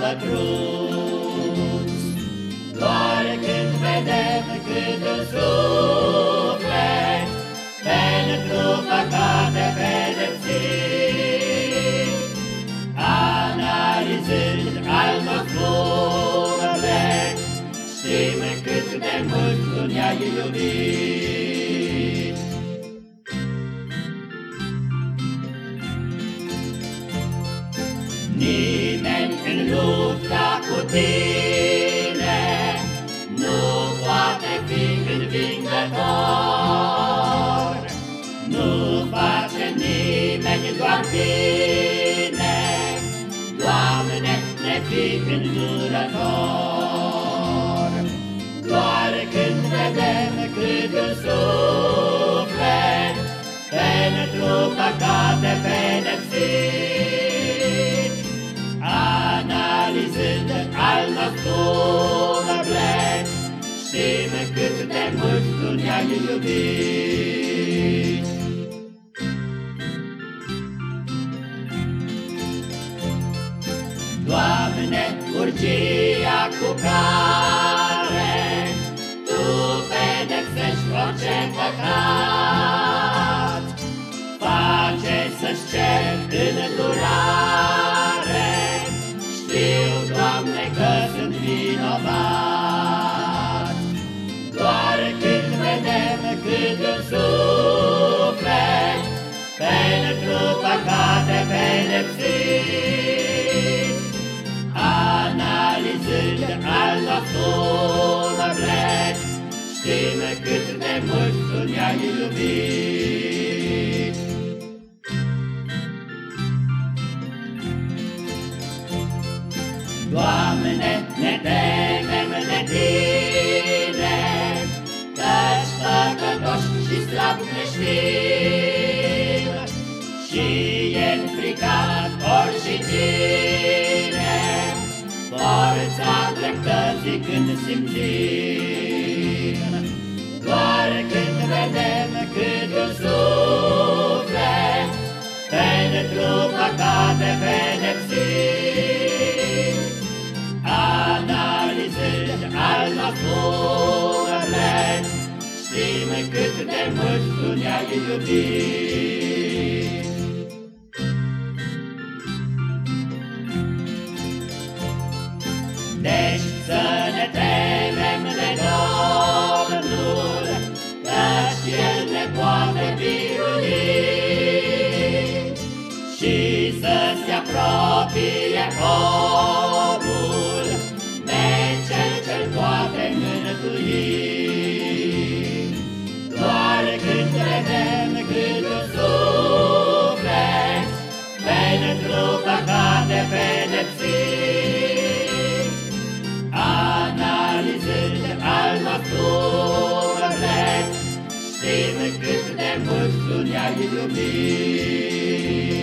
pătruns. Doar când vedem cât un suflet pentru păcate pedepsit, analizând al nostru umlet, știm cât de mult nu ne-ai iubit. Nimeni în lupta cu tine nu poate fi învingător. Nu face nimeni doar bine, Doamne, ne fi îndurător. Cât de mult tu ne-ai iubit. Doamne, urgia cu care Tu pedepsești orice păcat, Face să-ți cer în durare, pedepsit, analizând al nostru măblet, știm cât de mult Tu ne-ai iubit. Forța dreptății când simțim. Doar când vedem cât un suflet, Pentru păcate pedepsit, suflet, Știm cât de mult Tu ne-ai iubit. Deci să ne temem de Domnul, Căci El ne poate birui Și să se apropie omul de Cel ce-L poate mânătui. Doar când vedem cât un suflet pentru păcate pedepsit, puțin cât de mult lunea iubit.